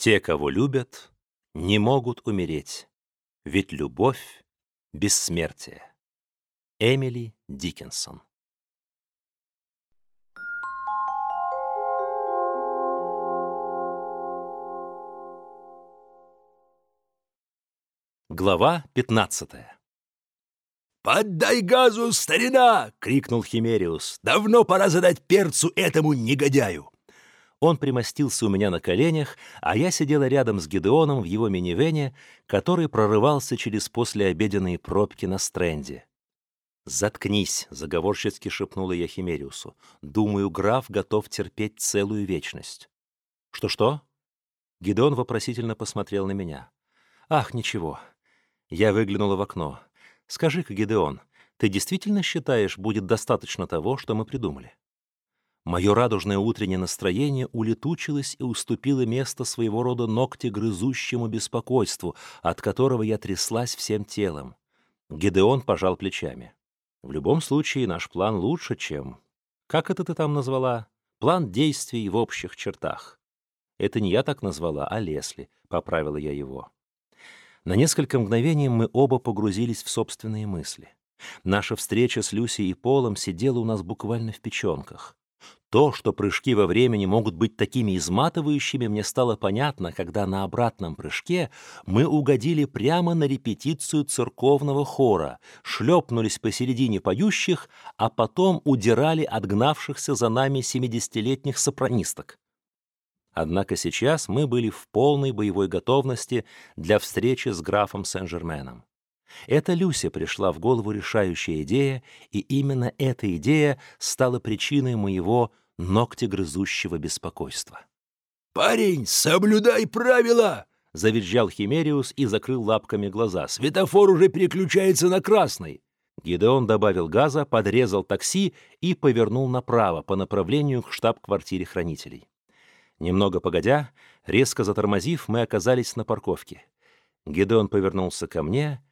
Те, кого любят, не могут умереть, ведь любовь — бессмертие. Эмили Диккенсон Глава 15 «Поддай газу, старина!» — крикнул Химериус. «Давно пора задать перцу этому негодяю!» Он примостился у меня на коленях, а я сидела рядом с Гедеоном в его минивене, который прорывался через послеобеденные пробки на стренде. «Заткнись», — заговорщицки шепнула я Химериусу. «Думаю, граф готов терпеть целую вечность». «Что-что?» Гедеон вопросительно посмотрел на меня. «Ах, ничего». Я выглянула в окно. «Скажи-ка, Гедеон, ты действительно считаешь, будет достаточно того, что мы придумали?» Мое радужное утреннее настроение улетучилось и уступило место своего рода ногтегрызущему беспокойству, от которого я тряслась всем телом. Гедеон пожал плечами. «В любом случае, наш план лучше, чем... Как это ты там назвала? План действий в общих чертах». «Это не я так назвала, а Лесли», — поправила я его. На несколько мгновений мы оба погрузились в собственные мысли. Наша встреча с Люси и Полом сидела у нас буквально в печенках. То, что прыжки во времени могут быть такими изматывающими, мне стало понятно, когда на обратном прыжке мы угодили прямо на репетицию церковного хора, шлепнулись посередине поющих, а потом удирали от гнавшихся за нами семидесятилетних сопранисток. Однако сейчас мы были в полной боевой готовности для встречи с графом Сен-Жерменом. Это Люсе пришла в голову решающая идея, и именно эта идея стала причиной моего ногтегрызущего беспокойства. «Парень, соблюдай правила!» — завизжал Химериус и закрыл лапками глаза. «Светофор уже переключается на красный!» Гидеон добавил газа, подрезал такси и повернул направо по направлению к штаб-квартире хранителей. Немного погодя, резко затормозив, мы оказались на парковке. Гидеон повернулся ко мне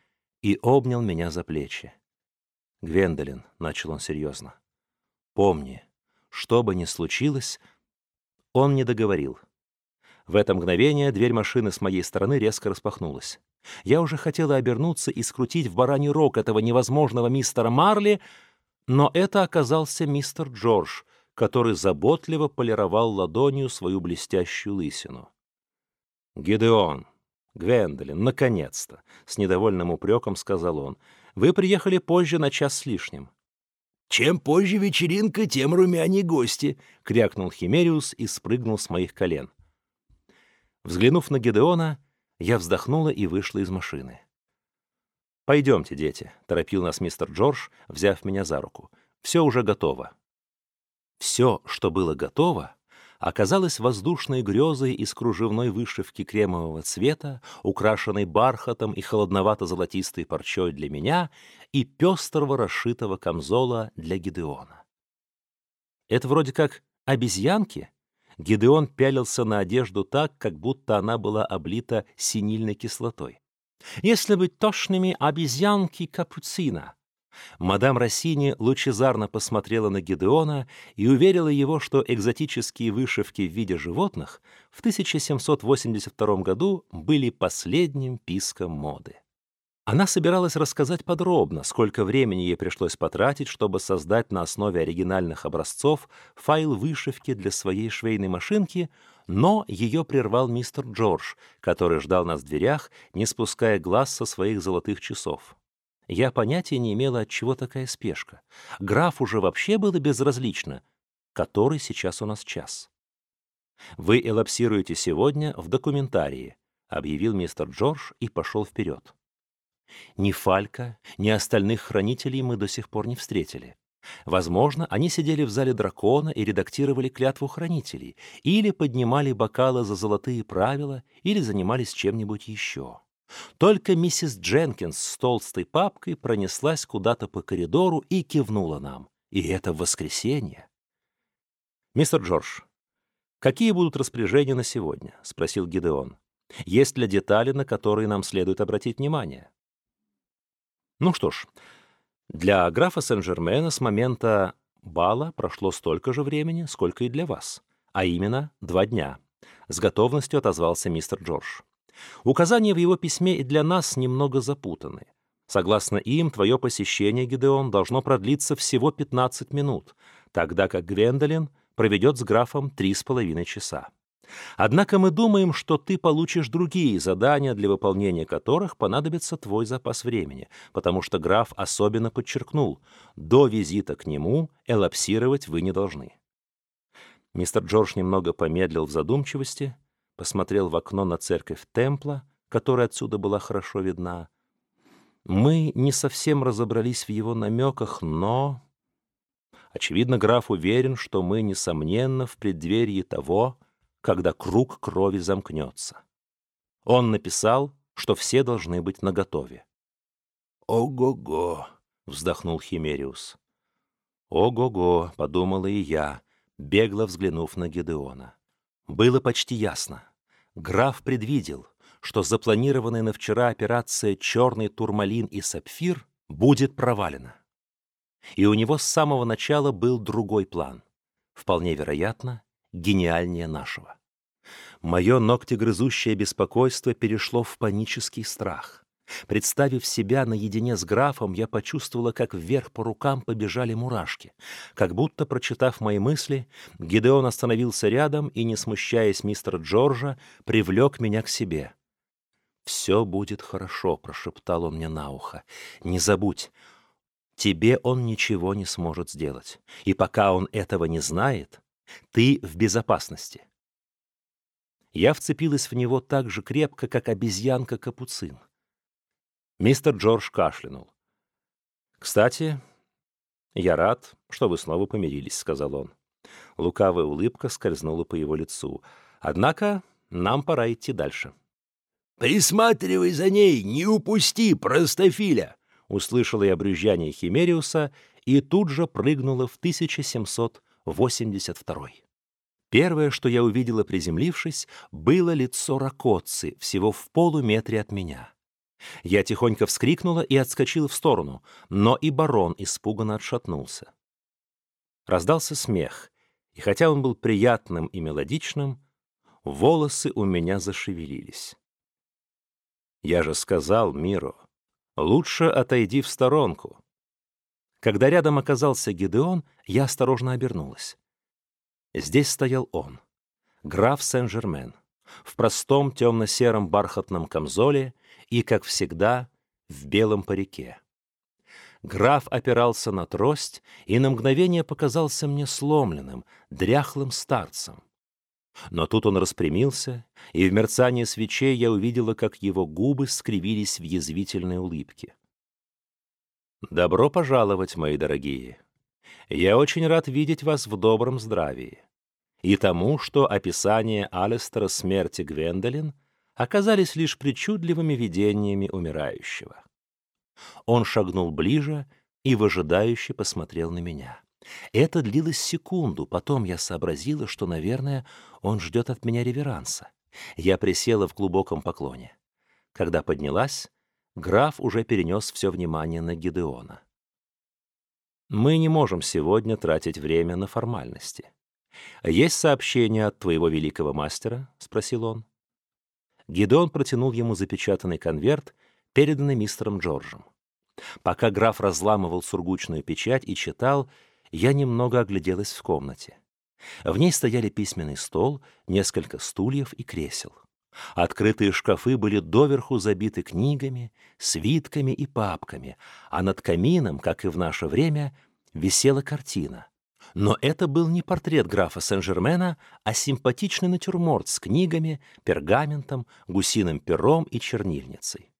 и обнял меня за плечи. «Гвендолин», — начал он серьезно, — «помни, что бы ни случилось...» Он не договорил. В это мгновение дверь машины с моей стороны резко распахнулась. Я уже хотела обернуться и скрутить в бараний рог этого невозможного мистера Марли, но это оказался мистер Джордж, который заботливо полировал ладонью свою блестящую лысину. «Гидеон, Гвендолин, наконец-то!» — с недовольным упреком сказал он. «Вы приехали позже на час с лишним». «Чем позже вечеринка, тем румянее гости!» — крякнул Химериус и спрыгнул с моих колен. Взглянув на Гедеона, я вздохнула и вышла из машины. «Пойдемте, дети», — торопил нас мистер Джордж, взяв меня за руку. «Все уже готово». Все, что было готово, оказалось воздушной грезой из кружевной вышивки кремового цвета, украшенной бархатом и холодновато-золотистой парчой для меня и пестрого расшитого камзола для Гидеона. Это вроде как обезьянки? Гидеон пялился на одежду так, как будто она была облита синильной кислотой. Если быть точными, обезьянки капуцина — Мадам Россини лучезарно посмотрела на Гедеона и уверила его, что экзотические вышивки в виде животных в 1782 году были последним писком моды. Она собиралась рассказать подробно, сколько времени ей пришлось потратить, чтобы создать на основе оригинальных образцов файл вышивки для своей швейной машинки, но ее прервал мистер Джордж, который ждал нас в дверях, не спуская глаз со своих золотых часов. Я понятия не имела, от чего такая спешка. Граф уже вообще было безразлично, который сейчас у нас час. «Вы элапсируете сегодня в документарии», — объявил мистер Джордж и пошел вперед. Ни Фалька, ни остальных хранителей мы до сих пор не встретили. Возможно, они сидели в зале дракона и редактировали клятву хранителей, или поднимали бокалы за золотые правила, или занимались чем-нибудь еще. Только миссис Дженкинс с толстой папкой пронеслась куда-то по коридору и кивнула нам. И это воскресенье. «Мистер Джордж, какие будут распоряжения на сегодня?» — спросил Гидеон. «Есть ли детали, на которые нам следует обратить внимание?» «Ну что ж, для графа Сен-Жермена с момента бала прошло столько же времени, сколько и для вас, а именно два дня», С готовностью отозвался мистер Джордж. Указания в его письме и для нас немного запутаны. Согласно им, твое посещение, Гидеон, должно продлиться всего 15 минут, тогда как Гвендолин проведет с графом три с половиной часа. Однако мы думаем, что ты получишь другие задания, для выполнения которых понадобится твой запас времени, потому что граф особенно подчеркнул, до визита к нему элапсировать вы не должны. Мистер Джордж немного помедлил в задумчивости, посмотрел в окно на церковь Темпла, которая отсюда была хорошо видна, мы не совсем разобрались в его намеках, но... Очевидно, граф уверен, что мы, несомненно, в преддверии того, когда круг крови замкнется. Он написал, что все должны быть наготове. «Ого-го!» — вздохнул Химериус. «Ого-го!» — подумала и я, бегло взглянув на Гедеона. Было почти ясно. Граф предвидел — что запланированная на вчера операция «Черный турмалин и сапфир» будет провалена. И у него с самого начала был другой план. Вполне вероятно, гениальнее нашего. Мое ногтегрызущее беспокойство перешло в панический страх. Представив себя наедине с графом, я почувствовала, как вверх по рукам побежали мурашки. Как будто, прочитав мои мысли, Гидеон остановился рядом и, не смущаясь мистера Джорджа, привлек меня к себе. «Все будет хорошо», — прошептал он мне на ухо. «Не забудь, тебе он ничего не сможет сделать. И пока он этого не знает, ты в безопасности». Я вцепилась в него так же крепко, как обезьянка-капуцин. Мистер Джордж кашлянул. «Кстати, я рад, что вы снова помирились», — сказал он. Лукавая улыбка скользнула по его лицу. «Однако нам пора идти дальше». «Присматривай за ней, не упусти, простофиля!» Услышала я брюзжание Химериуса и тут же прыгнула в 1782 Первое, что я увидела, приземлившись, было лицо Ракоцци, всего в полуметре от меня. Я тихонько вскрикнула и отскочила в сторону, но и барон испуганно отшатнулся. Раздался смех, и хотя он был приятным и мелодичным, волосы у меня зашевелились. Я же сказал миру, лучше отойди в сторонку. Когда рядом оказался Гидеон, я осторожно обернулась. Здесь стоял он, граф Сен-Жермен, в простом темно-сером бархатном камзоле и, как всегда, в белом парике. Граф опирался на трость и на мгновение показался мне сломленным, дряхлым старцем. Но тут он распрямился, и в мерцании свечей я увидела, как его губы скривились в язвительной улыбке. «Добро пожаловать, мои дорогие! Я очень рад видеть вас в добром здравии и тому, что описание Алистера смерти Гвендолин оказались лишь причудливыми видениями умирающего». Он шагнул ближе и выжидающе посмотрел на меня. Это длилось секунду, потом я сообразила, что, наверное, он ждет от меня реверанса. Я присела в глубоком поклоне. Когда поднялась, граф уже перенес все внимание на Гидеона. «Мы не можем сегодня тратить время на формальности. Есть сообщение от твоего великого мастера?» — спросил он. Гидеон протянул ему запечатанный конверт, переданный мистером Джорджем. Пока граф разламывал сургучную печать и читал, я немного огляделась в комнате. В ней стояли письменный стол, несколько стульев и кресел. Открытые шкафы были доверху забиты книгами, свитками и папками, а над камином, как и в наше время, висела картина. Но это был не портрет графа Сен-Жермена, а симпатичный натюрморт с книгами, пергаментом, гусиным пером и чернильницей.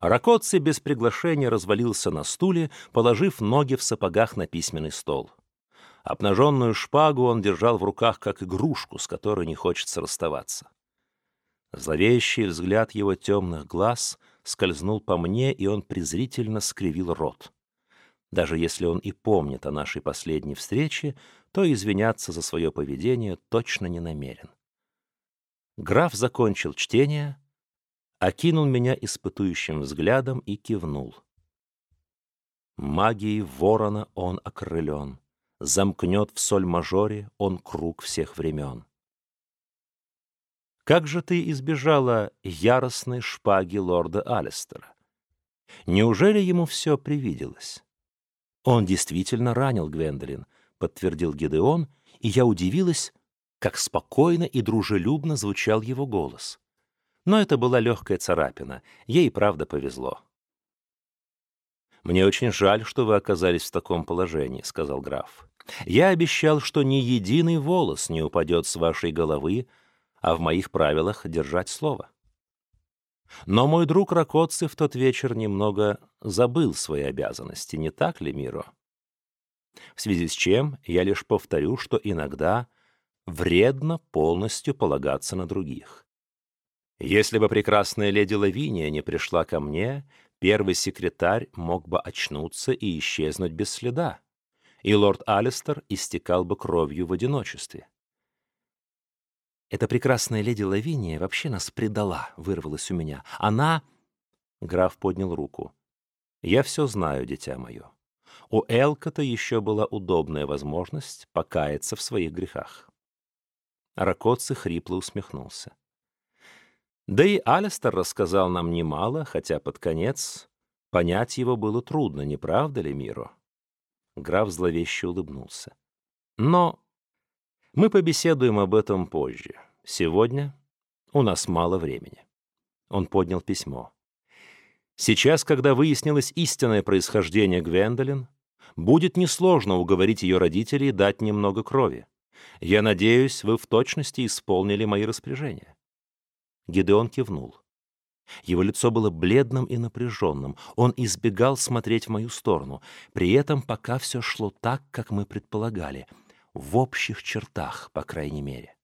Ракоцци без приглашения развалился на стуле, положив ноги в сапогах на письменный стол. Обнаженную шпагу он держал в руках как игрушку, с которой не хочется расставаться. Зловещий взгляд его темных глаз скользнул по мне, и он презрительно скривил рот. Даже если он и помнит о нашей последней встрече, то извиняться за свое поведение точно не намерен. Граф закончил чтение — окинул меня испытующим взглядом и кивнул. Магией ворона он окрылен, замкнет в соль-мажоре он круг всех времен. Как же ты избежала яростной шпаги лорда Алистера? Неужели ему все привиделось? Он действительно ранил Гвендолин, подтвердил Гедеон, и я удивилась, как спокойно и дружелюбно звучал его голос. Но это была легкая царапина, ей правда повезло. «Мне очень жаль, что вы оказались в таком положении», — сказал граф. «Я обещал, что ни единый волос не упадет с вашей головы, а в моих правилах держать слово. Но мой друг Ракоци в тот вечер немного забыл свои обязанности, не так ли, Миро? В связи с чем я лишь повторю, что иногда вредно полностью полагаться на других. Если бы прекрасная леди Лавиния не пришла ко мне, первый секретарь мог бы очнуться и исчезнуть без следа, и лорд Алистер истекал бы кровью в одиночестве. Эта прекрасная леди Лавиния вообще нас предала, вырвалась у меня. Она... Граф поднял руку. Я все знаю, дитя мое. У Элкота еще была удобная возможность покаяться в своих грехах. Ракоци хрипло усмехнулся. Да и Алистер рассказал нам немало, хотя под конец понять его было трудно, не правда ли, Миро? Граф зловеще улыбнулся. Но мы побеседуем об этом позже. Сегодня у нас мало времени. Он поднял письмо. Сейчас, когда выяснилось истинное происхождение Гвендолин, будет несложно уговорить ее родителей дать немного крови. Я надеюсь, вы в точности исполнили мои распоряжения. Гидеон кивнул. Его лицо было бледным и напряженным. Он избегал смотреть в мою сторону. При этом пока все шло так, как мы предполагали — в общих чертах, по крайней мере.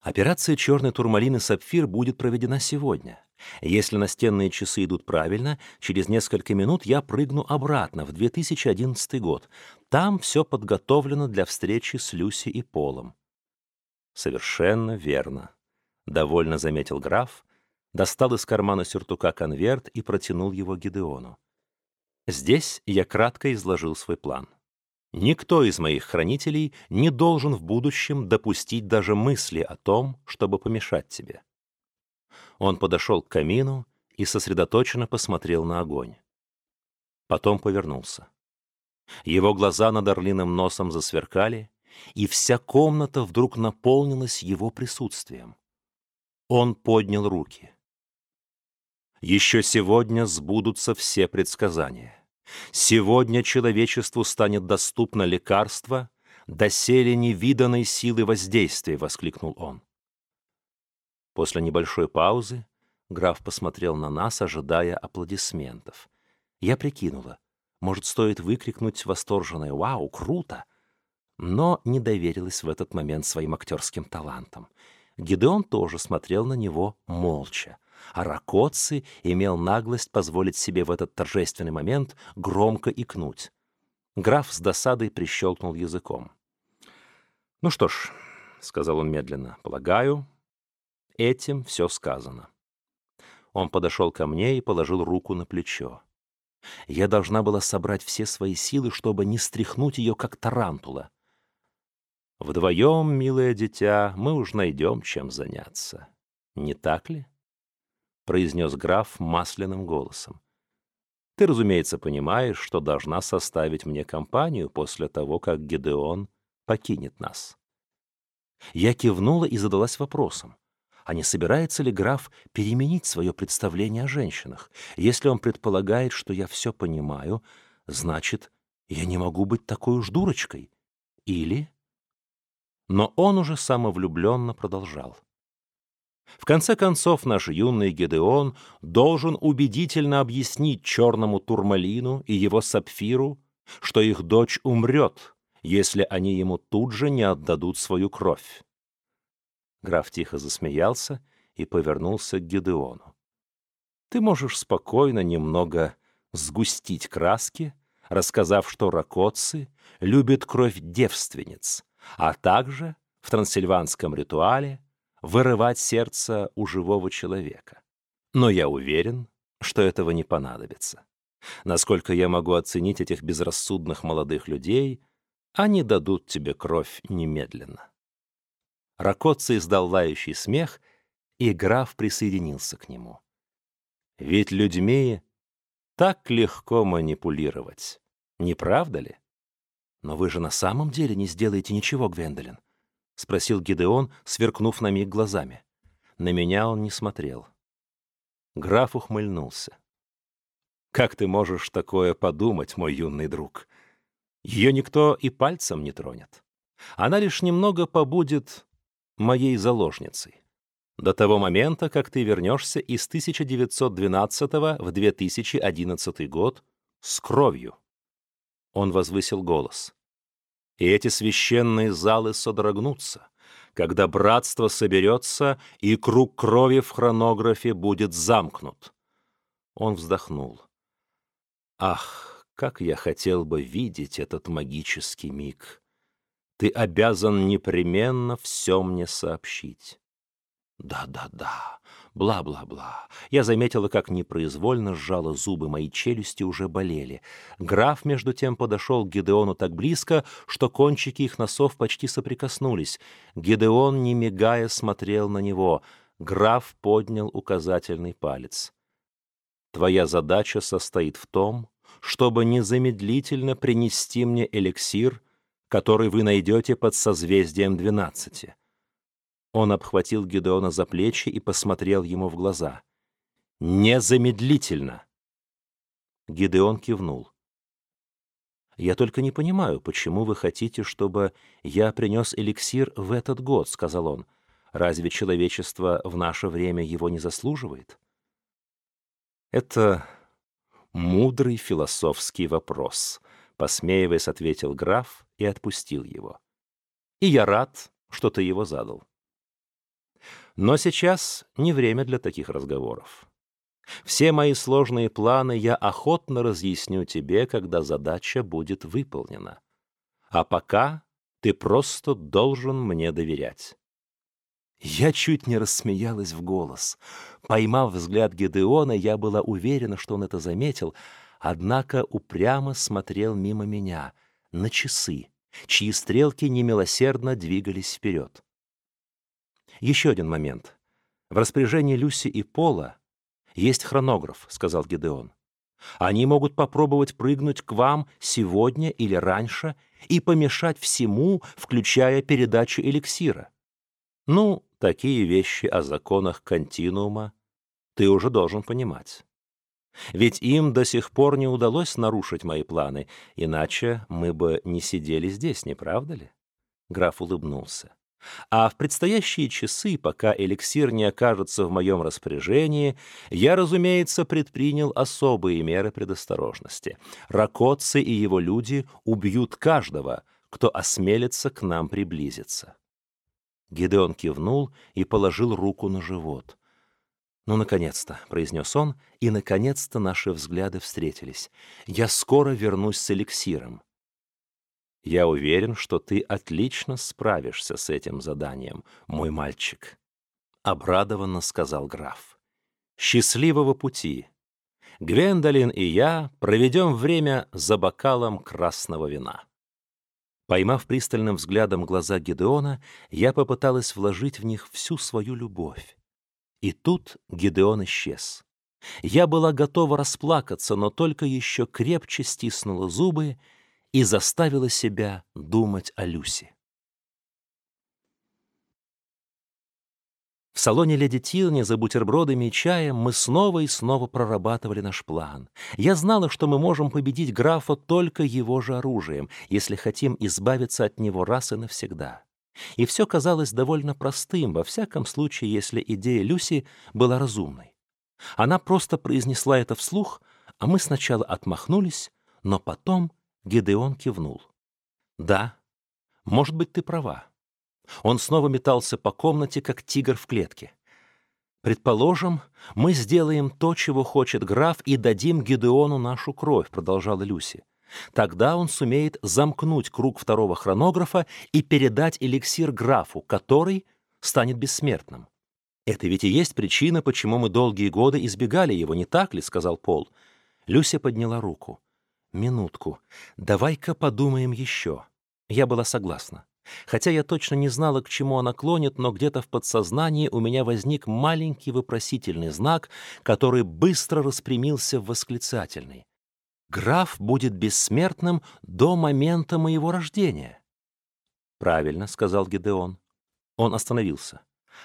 Операция «Черный турмалин и сапфир» будет проведена сегодня. Если настенные часы идут правильно, через несколько минут я прыгну обратно в 2011 год. Там все подготовлено для встречи с Люси и Полом. Совершенно верно. Довольно заметил граф, достал из кармана сюртука конверт и протянул его Гидеону. Здесь я кратко изложил свой план. Никто из моих хранителей не должен в будущем допустить даже мысли о том, чтобы помешать тебе. Он подошел к камину и сосредоточенно посмотрел на огонь. Потом повернулся. Его глаза над орлиным носом засверкали, и вся комната вдруг наполнилась его присутствием. Он поднял руки. Еще сегодня сбудутся все предсказания. Сегодня человечеству станет доступно лекарство, доселе невиданной силы воздействия, — воскликнул он. После небольшой паузы граф посмотрел на нас, ожидая аплодисментов. Я прикинула, может, стоит выкрикнуть восторженное «Вау, круто!», но не доверилась в этот момент своим актерским талантам. Гидеон тоже смотрел на него молча а Ракоци имел наглость позволить себе в этот торжественный момент громко икнуть. Граф с досадой прищелкнул языком. «Ну что ж», — сказал он медленно, — «полагаю, этим все сказано». Он подошел ко мне и положил руку на плечо. Я должна была собрать все свои силы, чтобы не стряхнуть ее, как тарантула. Вдвоем, милое дитя, мы уж найдем, чем заняться. Не так ли? — произнес граф масляным голосом. «Ты, разумеется, понимаешь, что должна составить мне компанию после того, как Гедеон покинет нас». Я кивнула и задалась вопросом, а не собирается ли граф переменить свое представление о женщинах? Если он предполагает, что я все понимаю, значит, я не могу быть такой уж дурочкой. Или... Но он уже самовлюбленно продолжал. В конце концов, наш юный Гедеон должен убедительно объяснить черному турмалину и его сапфиру, что их дочь умрет, если они ему тут же не отдадут свою кровь. Граф тихо засмеялся и повернулся к Гедеону. Ты можешь спокойно немного сгустить краски, рассказав, что ракоцы любят кровь девственниц, а также в трансильванском ритуале вырывать сердце у живого человека. Но я уверен, что этого не понадобится. Насколько я могу оценить этих безрассудных молодых людей, они дадут тебе кровь немедленно. Ракоцци издал лающий смех и граф присоединился к нему. Ведь людьми так легко манипулировать, не правда ли? Но вы же на самом деле не сделаете ничего, Гвендолин, спросил Гидеон, сверкнув на миг глазами. На меня он не смотрел. Граф ухмыльнулся. Как ты можешь такое подумать, мой юный друг? Ее никто и пальцем не тронет. Она лишь немного побудет моей заложницей. До того момента, как ты вернешься из 1912 в 2011 год с кровью. Он возвысил голос. И эти священные залы содрогнутся, когда братство соберется, и круг крови в хронографе будет замкнут. Он вздохнул. Ах, как я хотел бы видеть этот магический миг. Ты обязан непременно все мне сообщить. Да-да-да, бла-бла-бла. Я заметила, как непроизвольно сжала зубы, мои челюсти уже болели. Граф, между тем, подошел к Гидеону так близко, что кончики их носов почти соприкоснулись. Гидеон, не мигая, смотрел на него. Граф поднял указательный палец. «Твоя задача состоит в том, чтобы незамедлительно принести мне эликсир, который вы найдете под созвездием двенадцати. Он обхватил Гедеона за плечи и посмотрел ему в глаза. «Незамедлительно!» Гидеон кивнул. «Я только не понимаю, почему вы хотите, чтобы я принес эликсир в этот год», — сказал он. «Разве человечество в наше время его не заслуживает?» «Это мудрый философский вопрос», — посмеиваясь, ответил граф и отпустил его. «И я рад, что ты его задал». Но сейчас не время для таких разговоров. Все мои сложные планы я охотно разъясню тебе, когда задача будет выполнена. А пока ты просто должен мне доверять. Я чуть не рассмеялась в голос. Поймав взгляд Гедеона, я была уверена, что он это заметил, однако упрямо смотрел мимо меня, на часы, чьи стрелки немилосердно двигались вперед. Еще один момент. В распоряжении Люси и Пола есть хронограф, сказал Гедеон. Они могут попробовать прыгнуть к вам сегодня или раньше и помешать всему, включая передачу эликсира. Ну, такие вещи о законах континуума ты уже должен понимать. Ведь им до сих пор не удалось нарушить мои планы, иначе мы бы не сидели здесь, не правда ли? Граф улыбнулся. А в предстоящие часы, пока эликсир не окажется в моем распоряжении, я, разумеется, предпринял особые меры предосторожности. Ракоцы и его люди убьют каждого, кто осмелится к нам приблизиться. Гидеон кивнул и положил руку на живот. «Ну, наконец-то», — произнес он, и, наконец-то, наши взгляды встретились. «Я скоро вернусь с эликсиром. Я уверен, что ты отлично справишься с этим заданием, мой мальчик, обрадованно сказал граф. Счастливого пути. Гвендолин и я проведем время за бокалом красного вина. Поймав пристальным взглядом глаза Гедеона, я попыталась вложить в них всю свою любовь. И тут Гедеон исчез. Я была готова расплакаться, но только еще крепче стиснула зубы и заставила себя думать о Люсе. В салоне леди Тилни за бутербродами и чаем мы снова и снова прорабатывали наш план. Я знала, что мы можем победить графа только его же оружием, если хотим избавиться от него раз и навсегда. И все казалось довольно простым, во всяком случае, если идея Люси была разумной. Она просто произнесла это вслух, а мы сначала отмахнулись, но потом Гедеон кивнул. «Да, может быть, ты права». Он снова метался по комнате, как тигр в клетке. «Предположим, мы сделаем то, чего хочет граф, и дадим Гедеону нашу кровь», — продолжала Люси. «Тогда он сумеет замкнуть круг второго хронографа и передать эликсир графу, который станет бессмертным». «Это ведь и есть причина, почему мы долгие годы избегали его, не так ли?» — сказал Пол. Люся подняла руку. «Минутку. Давай-ка подумаем еще». Я была согласна. Хотя я точно не знала, к чему она клонит, но где-то в подсознании у меня возник маленький вопросительный знак, который быстро распрямился в восклицательный. Граф будет бессмертным до момента моего рождения. «Правильно», — сказал Гедеон. Он остановился.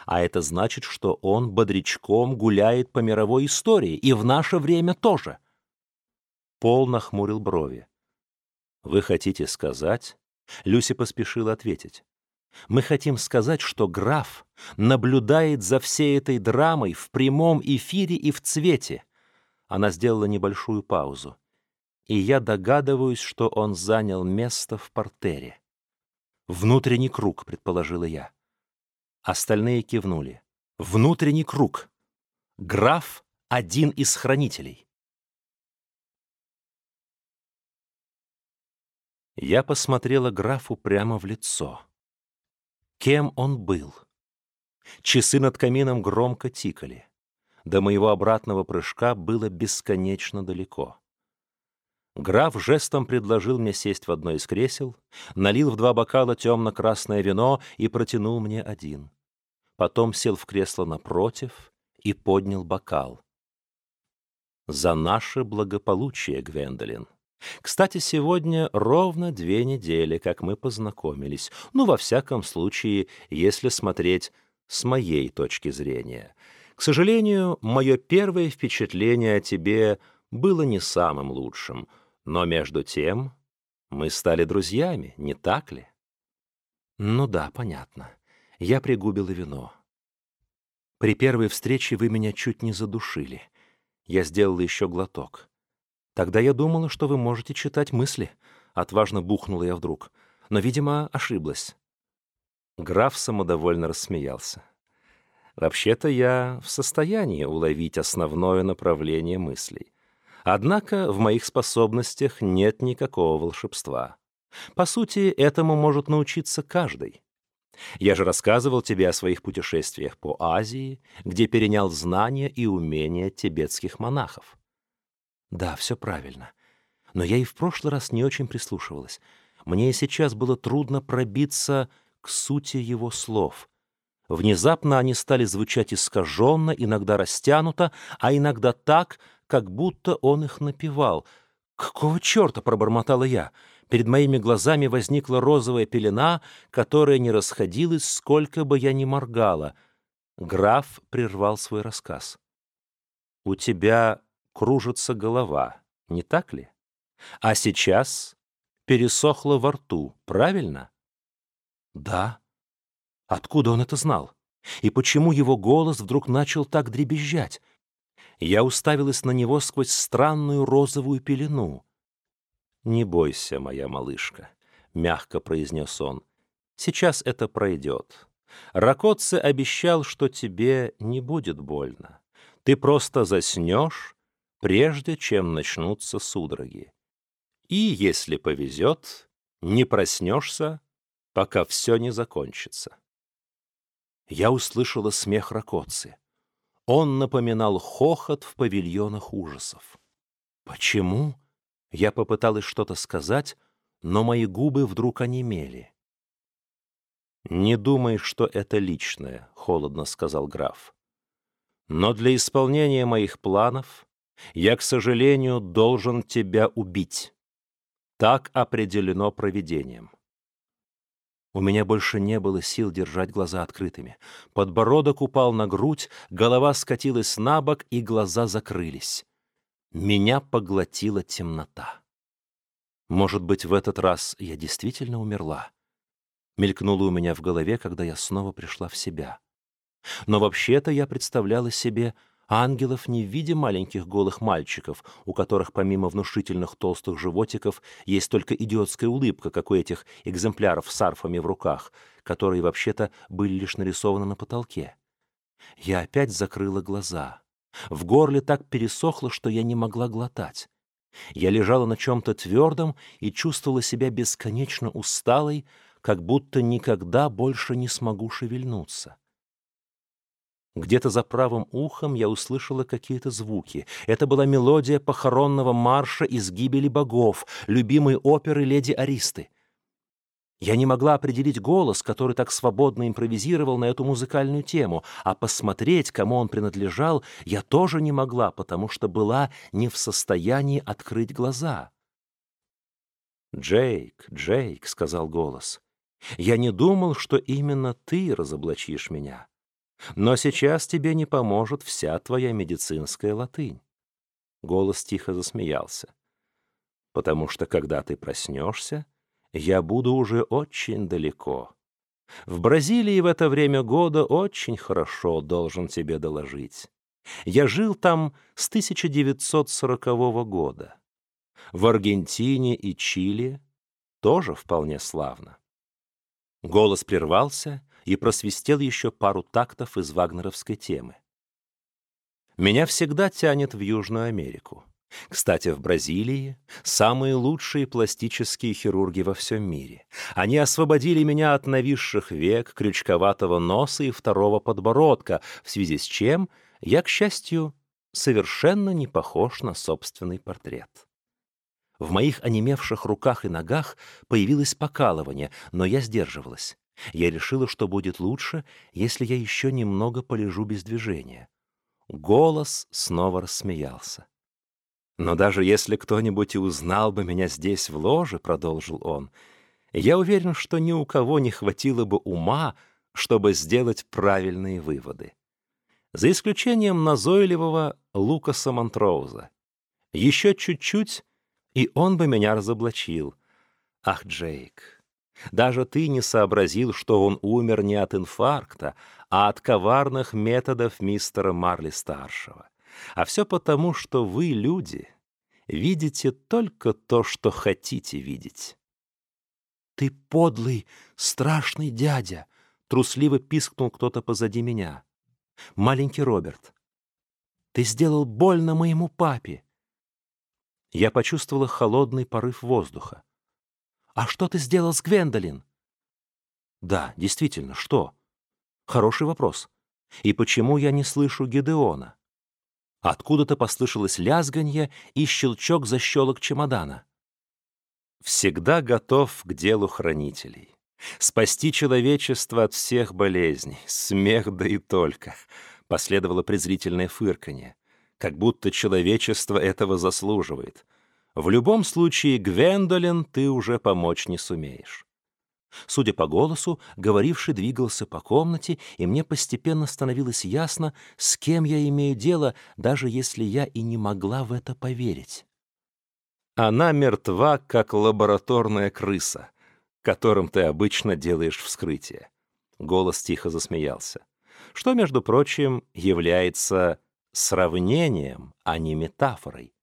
А это значит, что он бодрячком гуляет по мировой истории, и в наше время тоже. Пол нахмурил брови. «Вы хотите сказать, Люси поспешила ответить. «Мы хотим сказать, что граф наблюдает за всей этой драмой в прямом эфире и в цвете». Она сделала небольшую паузу. «И я догадываюсь, что он занял место в портере». «Внутренний круг», — предположила я. Остальные кивнули. «Внутренний круг. Граф — один из хранителей». Я посмотрела графу прямо в лицо. Кем он был? Часы над камином громко тикали. До моего обратного прыжка было бесконечно далеко. Граф жестом предложил мне сесть в одно из кресел, налил в два бокала темно-красное вино и протянул мне один. Потом сел в кресло напротив и поднял бокал. «За наше благополучие, Гвендолин!» Кстати, сегодня ровно две недели, как мы познакомились. Ну, во всяком случае, если смотреть с моей точки зрения. К сожалению, мое первое впечатление о тебе было не самым лучшим, но между тем мы стали друзьями, не так ли? Ну да, понятно. Я пригубила вино. При первой встрече вы меня чуть не задушили. Я сделала еще глоток. Тогда я думала, что вы можете читать мысли. Отважно бухнула я вдруг. Но, видимо, ошиблась. Граф самодовольно рассмеялся. Вообще-то я в состоянии уловить основное направление мыслей. Однако в моих способностях нет никакого волшебства. По сути, этому может научиться каждый. Я же рассказывал тебе о своих путешествиях по Азии, где перенял знания и умения тибетских монахов. Да, все правильно. Но я и в прошлый раз не очень прислушивалась. Мне и сейчас было трудно пробиться к сути его слов. Внезапно они стали звучать искаженно, иногда растянуто, а иногда так, как будто он их напевал. «Какого черта?» — пробормотала я. Перед моими глазами возникла розовая пелена, которая не расходилась, сколько бы я ни моргала. Граф прервал свой рассказ. «У тебя кружится голова, не так ли? А сейчас пересохло во рту, правильно? Да. Откуда он это знал? И почему его голос вдруг начал так дребезжать? Я уставилась на него сквозь странную розовую пелену. «Не бойся, моя малышка», — мягко произнес он. «Сейчас это пройдет. Ракоцци обещал, что тебе не будет больно. Ты просто заснешь прежде чем начнутся судороги. И, если повезет, не проснешься, пока все не закончится. Я услышала смех Ракоци. Он напоминал хохот в павильонах ужасов. Почему? Я попыталась что-то сказать, но мои губы вдруг онемели. «Не думай, что это личное», — холодно сказал граф. «Но для исполнения моих планов я, к сожалению, должен тебя убить. Так определено проведением. У меня больше не было сил держать глаза открытыми. Подбородок упал на грудь, голова скатилась на бок, и глаза закрылись. Меня поглотила темнота. Может быть, в этот раз я действительно умерла? Мелькнуло у меня в голове, когда я снова пришла в себя. Но вообще-то я представляла себе ангелов не в виде маленьких голых мальчиков, у которых помимо внушительных толстых животиков есть только идиотская улыбка, как у этих экземпляров с арфами в руках, которые вообще-то были лишь нарисованы на потолке. Я опять закрыла глаза. В горле так пересохло, что я не могла глотать. Я лежала на чем-то твердом и чувствовала себя бесконечно усталой, как будто никогда больше не смогу шевельнуться. Где-то за правым ухом я услышала какие-то звуки. Это была мелодия похоронного марша из «Гибели богов», любимой оперы леди Аристы. Я не могла определить голос, который так свободно импровизировал на эту музыкальную тему, а посмотреть, кому он принадлежал, я тоже не могла, потому что была не в состоянии открыть глаза. «Джейк, Джейк», — сказал голос, — «я не думал, что именно ты разоблачишь меня. Но сейчас тебе не поможет вся твоя медицинская латынь». Голос тихо засмеялся. «Потому что, когда ты проснешься, я буду уже очень далеко. В Бразилии в это время года очень хорошо, должен тебе доложить. Я жил там с 1940 года. В Аргентине и Чили тоже вполне славно. Голос прервался и просвистел еще пару тактов из вагнеровской темы. Меня всегда тянет в Южную Америку. Кстати, в Бразилии самые лучшие пластические хирурги во всем мире. Они освободили меня от нависших век, крючковатого носа и второго подбородка, в связи с чем я, к счастью, совершенно не похож на собственный портрет. В моих онемевших руках и ногах появилось покалывание, но я сдерживалась. Я решила, что будет лучше, если я еще немного полежу без движения. Голос снова рассмеялся. «Но даже если кто-нибудь и узнал бы меня здесь, в ложе», — продолжил он, «я уверен, что ни у кого не хватило бы ума, чтобы сделать правильные выводы. За исключением назойливого Лукаса Монтроуза. Еще чуть-чуть, и он бы меня разоблачил. Ах, Джейк, даже ты не сообразил, что он умер не от инфаркта, а от коварных методов мистера Марли-старшего. А все потому, что вы, люди, видите только то, что хотите видеть. «Ты подлый, страшный дядя!» — трусливо пискнул кто-то позади меня. «Маленький Роберт, ты сделал больно моему папе!» Я почувствовала холодный порыв воздуха. «А что ты сделал с Гвендолин?» «Да, действительно, что?» «Хороший вопрос. И почему я не слышу Гедеона?» Откуда-то послышалось лязганье и щелчок защелок чемодана. Всегда готов к делу хранителей. Спасти человечество от всех болезней. Смех да и только. Последовало презрительное фырканье. Как будто человечество этого заслуживает. В любом случае, Гвендолин, ты уже помочь не сумеешь. Судя по голосу, говоривший двигался по комнате, и мне постепенно становилось ясно, с кем я имею дело, даже если я и не могла в это поверить. Она мертва, как лабораторная крыса, которым ты обычно делаешь вскрытие. Голос тихо засмеялся. Что, между прочим, является сравнением, а не метафорой.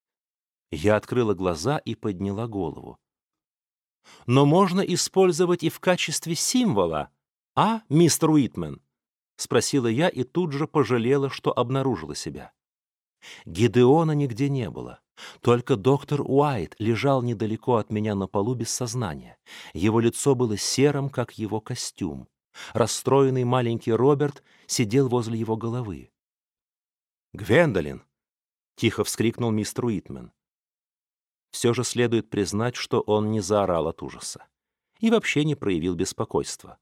Я открыла глаза и подняла голову но можно использовать и в качестве символа, а, мистер Уитмен?» — спросила я и тут же пожалела, что обнаружила себя. Гидеона нигде не было. Только доктор Уайт лежал недалеко от меня на полу без сознания. Его лицо было серым, как его костюм. Расстроенный маленький Роберт сидел возле его головы. «Гвендолин!» — тихо вскрикнул мистер Уитмен все же следует признать, что он не заорал от ужаса и вообще не проявил беспокойства.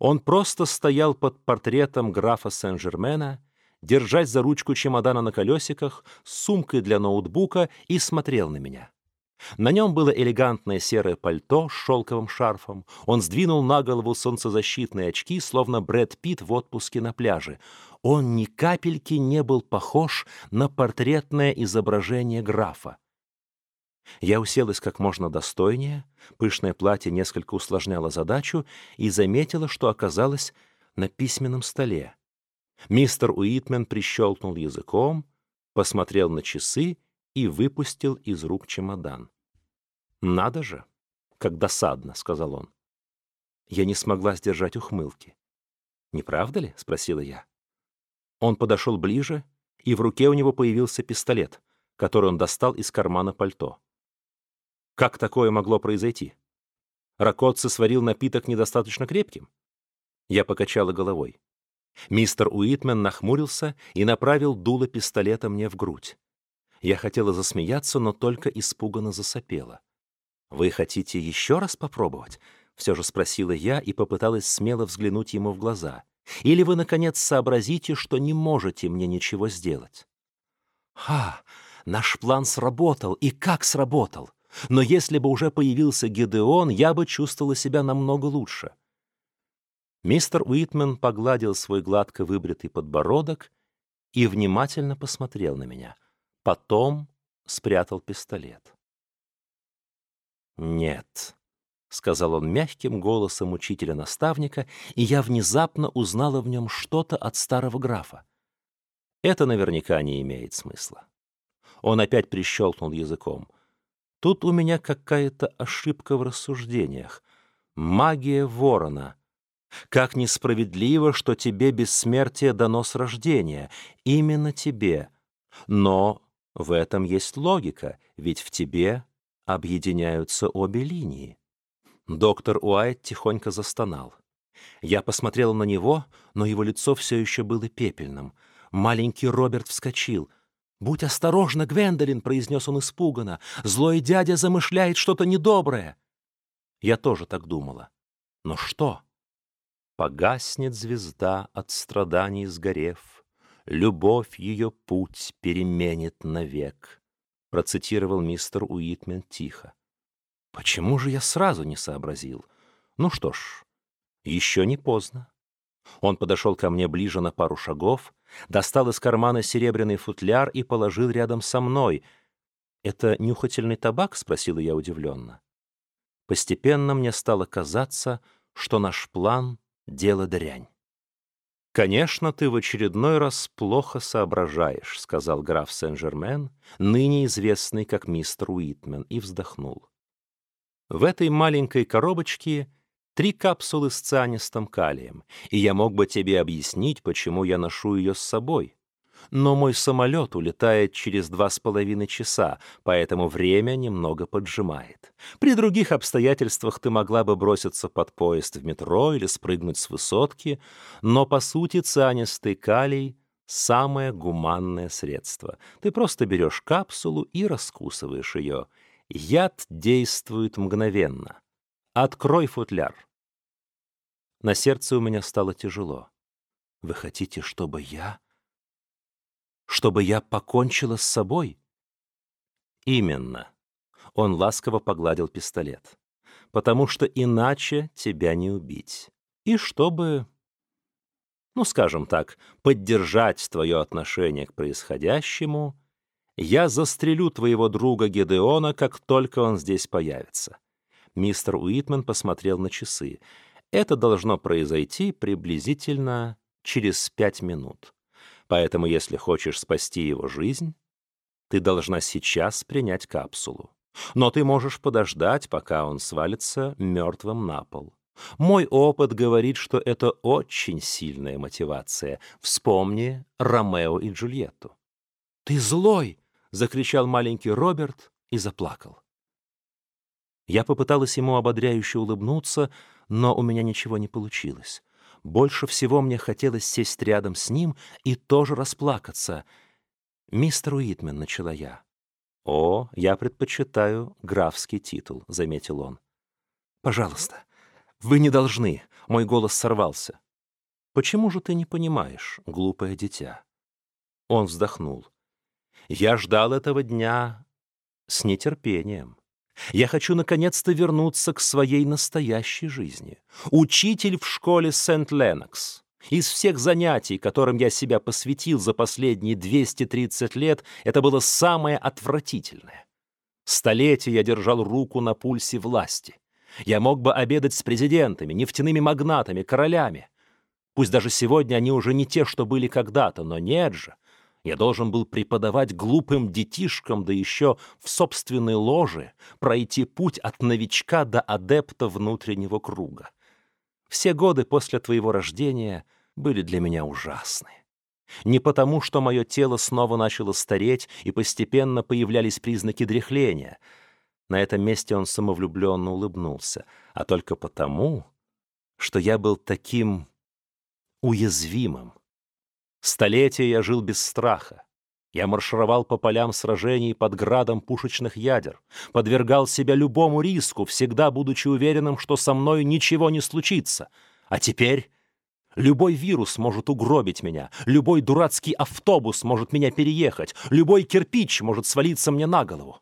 Он просто стоял под портретом графа Сен-Жермена, держась за ручку чемодана на колесиках, с сумкой для ноутбука и смотрел на меня. На нем было элегантное серое пальто с шелковым шарфом. Он сдвинул на голову солнцезащитные очки, словно Брэд Питт в отпуске на пляже. Он ни капельки не был похож на портретное изображение графа. Я уселась как можно достойнее, пышное платье несколько усложняло задачу и заметила, что оказалась на письменном столе. Мистер Уитмен прищелкнул языком, посмотрел на часы и выпустил из рук чемодан. «Надо же! Как досадно!» — сказал он. Я не смогла сдержать ухмылки. «Не правда ли?» — спросила я. Он подошел ближе, и в руке у него появился пистолет, который он достал из кармана пальто. Как такое могло произойти? Ракотце сварил напиток недостаточно крепким? Я покачала головой. Мистер Уитмен нахмурился и направил дуло пистолета мне в грудь. Я хотела засмеяться, но только испуганно засопела. «Вы хотите еще раз попробовать? — все же спросила я и попыталась смело взглянуть ему в глаза. «Или вы, наконец, сообразите, что не можете мне ничего сделать?» «Ха! Наш план сработал, и как сработал! Но если бы уже появился Гедеон, я бы чувствовала себя намного лучше». Мистер Уитмен погладил свой гладко выбритый подбородок и внимательно посмотрел на меня. Потом спрятал пистолет. «Нет», — сказал он мягким голосом учителя-наставника, и я внезапно узнала в нем что-то от старого графа. Это наверняка не имеет смысла. Он опять прищелкнул языком. Тут у меня какая-то ошибка в рассуждениях. Магия ворона. Как несправедливо, что тебе бессмертие дано с рождения. Именно тебе. Но в этом есть логика, ведь в тебе объединяются обе линии. Доктор Уайт тихонько застонал. Я посмотрела на него, но его лицо все еще было пепельным. Маленький Роберт вскочил. «Будь осторожна, Гвендолин!» — произнес он испуганно. «Злой дядя замышляет что-то недоброе!» Я тоже так думала. Но что? Погаснет звезда от страданий сгорев, Любовь ее путь переменит навек процитировал мистер Уитмен тихо. Почему же я сразу не сообразил? Ну что ж, еще не поздно. Он подошел ко мне ближе на пару шагов, достал из кармана серебряный футляр и положил рядом со мной. «Это нюхательный табак?» — спросила я удивленно. Постепенно мне стало казаться, что наш план — дело дрянь. «Конечно, ты в очередной раз плохо соображаешь», — сказал граф Сен-Жермен, ныне известный как мистер Уитмен, и вздохнул. «В этой маленькой коробочке три капсулы с цианистым калием, и я мог бы тебе объяснить, почему я ношу ее с собой но мой самолет улетает через два с половиной часа, поэтому время немного поджимает. При других обстоятельствах ты могла бы броситься под поезд в метро или спрыгнуть с высотки, но, по сути, цианистый калий — самое гуманное средство. Ты просто берешь капсулу и раскусываешь ее. Яд действует мгновенно. Открой футляр. На сердце у меня стало тяжело. «Вы хотите, чтобы я чтобы я покончила с собой? Именно. Он ласково погладил пистолет. Потому что иначе тебя не убить. И чтобы, ну, скажем так, поддержать твое отношение к происходящему, я застрелю твоего друга Гедеона, как только он здесь появится. Мистер Уитмен посмотрел на часы. Это должно произойти приблизительно через пять минут. Поэтому, если хочешь спасти его жизнь, ты должна сейчас принять капсулу. Но ты можешь подождать, пока он свалится мертвым на пол. Мой опыт говорит, что это очень сильная мотивация. Вспомни Ромео и Джульетту. «Ты злой!» — закричал маленький Роберт и заплакал. Я попыталась ему ободряюще улыбнуться, но у меня ничего не получилось. Больше всего мне хотелось сесть рядом с ним и тоже расплакаться. «Мистер Уитмен», — начала я. «О, я предпочитаю графский титул», — заметил он. «Пожалуйста, вы не должны», — мой голос сорвался. «Почему же ты не понимаешь, глупое дитя?» Он вздохнул. «Я ждал этого дня с нетерпением. Я хочу наконец-то вернуться к своей настоящей жизни. Учитель в школе Сент-Ленокс. Из всех занятий, которым я себя посвятил за последние 230 лет, это было самое отвратительное. Столетия я держал руку на пульсе власти. Я мог бы обедать с президентами, нефтяными магнатами, королями. Пусть даже сегодня они уже не те, что были когда-то, но нет же. Я должен был преподавать глупым детишкам, да еще в собственной ложе, пройти путь от новичка до адепта внутреннего круга. Все годы после твоего рождения были для меня ужасны. Не потому, что мое тело снова начало стареть и постепенно появлялись признаки дряхления. На этом месте он самовлюбленно улыбнулся, а только потому, что я был таким уязвимым. Столетия я жил без страха. Я маршировал по полям сражений под градом пушечных ядер, подвергал себя любому риску, всегда будучи уверенным, что со мной ничего не случится. А теперь любой вирус может угробить меня, любой дурацкий автобус может меня переехать, любой кирпич может свалиться мне на голову.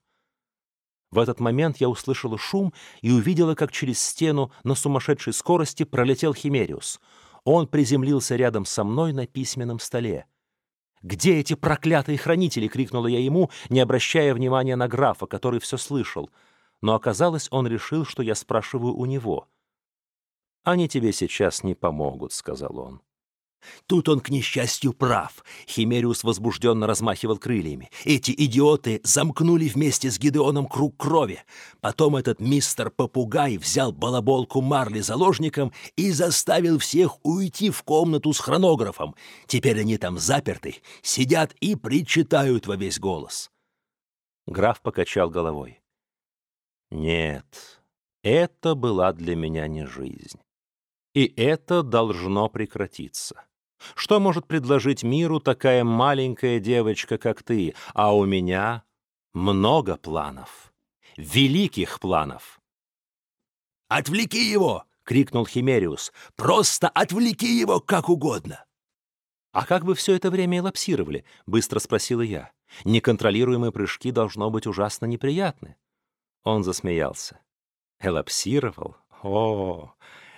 В этот момент я услышала шум и увидела, как через стену на сумасшедшей скорости пролетел Химериус. Он приземлился рядом со мной на письменном столе. «Где эти проклятые хранители?» — крикнула я ему, не обращая внимания на графа, который все слышал. Но оказалось, он решил, что я спрашиваю у него. «Они тебе сейчас не помогут», — сказал он. Тут он, к несчастью, прав. Химериус возбужденно размахивал крыльями. Эти идиоты замкнули вместе с Гидеоном круг крови. Потом этот мистер Попугай взял балаболку Марли заложником и заставил всех уйти в комнату с хронографом. Теперь они там заперты, сидят и причитают во весь голос. Граф покачал головой. «Нет, это была для меня не жизнь. И это должно прекратиться. Что может предложить миру такая маленькая девочка, как ты, а у меня много планов, великих планов? «Отвлеки его!» — крикнул Химериус. «Просто отвлеки его как угодно!» «А как вы все это время элапсировали?» — быстро спросила я. «Неконтролируемые прыжки должно быть ужасно неприятны». Он засмеялся. «Элапсировал? О,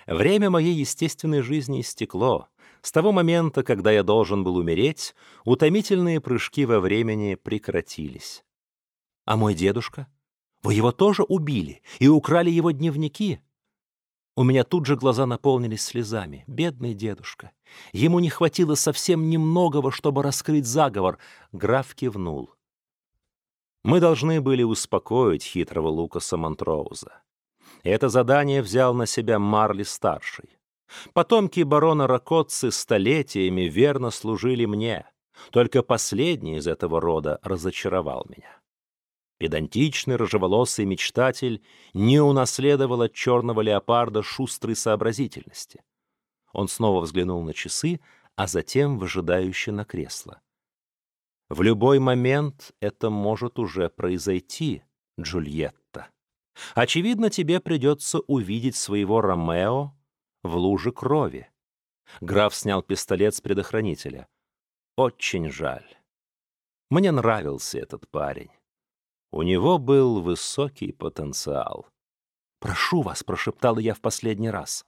время моей естественной жизни истекло. С того момента, когда я должен был умереть, утомительные прыжки во времени прекратились. А мой дедушка? Вы его тоже убили и украли его дневники? У меня тут же глаза наполнились слезами. Бедный дедушка. Ему не хватило совсем немногого, чтобы раскрыть заговор. Граф кивнул. Мы должны были успокоить хитрого Лукаса Монтроуза. Это задание взял на себя Марли-старший. Потомки барона Ракотцы столетиями верно служили мне. Только последний из этого рода разочаровал меня. Педантичный рыжеволосый мечтатель не унаследовал от черного леопарда шустрой сообразительности. Он снова взглянул на часы, а затем выжидающе на кресло. В любой момент это может уже произойти, Джульетта. Очевидно, тебе придется увидеть своего Ромео в луже крови. Граф снял пистолет с предохранителя. Очень жаль. Мне нравился этот парень. У него был высокий потенциал. «Прошу вас», — прошептала я в последний раз.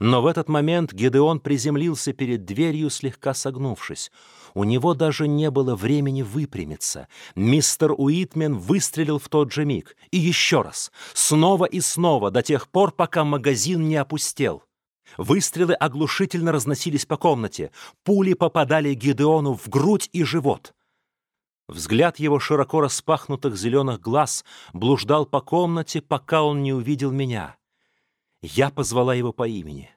Но в этот момент Гедеон приземлился перед дверью, слегка согнувшись. У него даже не было времени выпрямиться. Мистер Уитмен выстрелил в тот же миг. И еще раз. Снова и снова, до тех пор, пока магазин не опустел. Выстрелы оглушительно разносились по комнате. Пули попадали Гидеону в грудь и живот. Взгляд его широко распахнутых зеленых глаз блуждал по комнате, пока он не увидел меня. Я позвала его по имени.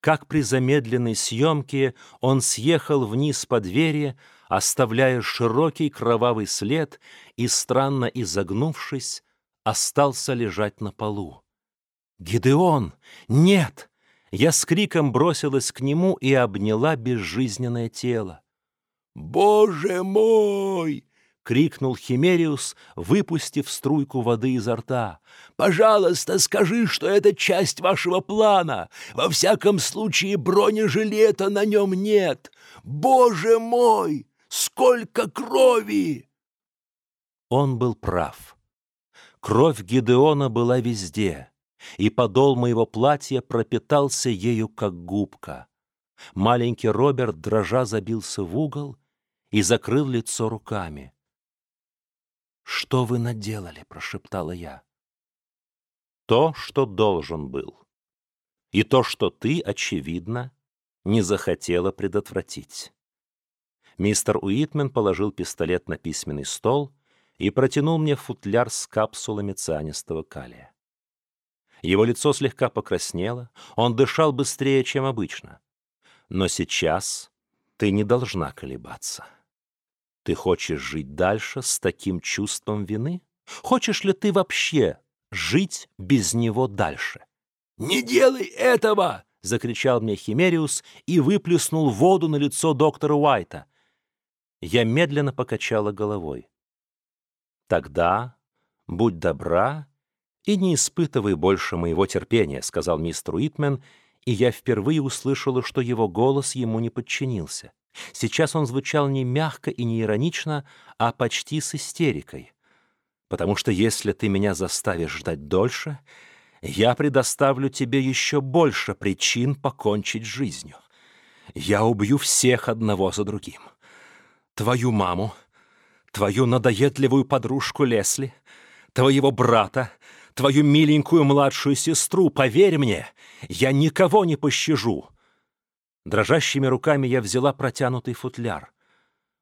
Как при замедленной съемке он съехал вниз по двери, оставляя широкий кровавый след и, странно изогнувшись, остался лежать на полу. «Гидеон! Нет!» Я с криком бросилась к нему и обняла безжизненное тело. «Боже мой!» — крикнул Химериус, выпустив струйку воды изо рта. «Пожалуйста, скажи, что это часть вашего плана. Во всяком случае, бронежилета на нем нет. Боже мой, сколько крови!» Он был прав. Кровь Гидеона была везде, и подол моего платья пропитался ею, как губка. Маленький Роберт, дрожа, забился в угол и закрыл лицо руками. «Что вы наделали?» — прошептала я. «То, что должен был. И то, что ты, очевидно, не захотела предотвратить». Мистер Уитмен положил пистолет на письменный стол и протянул мне футляр с капсулами цианистого калия. Его лицо слегка покраснело, он дышал быстрее, чем обычно. Но сейчас ты не должна колебаться. Ты хочешь жить дальше с таким чувством вины? Хочешь ли ты вообще жить без него дальше? «Не делай этого!» — закричал мне Химериус и выплеснул воду на лицо доктора Уайта. Я медленно покачала головой. «Тогда будь добра и не испытывай больше моего терпения», — сказал мистер Уитмен, и я впервые услышала, что его голос ему не подчинился. Сейчас он звучал не мягко и не иронично, а почти с истерикой. «Потому что если ты меня заставишь ждать дольше, я предоставлю тебе еще больше причин покончить жизнью. Я убью всех одного за другим. Твою маму, твою надоедливую подружку Лесли, твоего брата, твою миленькую младшую сестру, поверь мне, я никого не пощажу. Дрожащими руками я взяла протянутый футляр.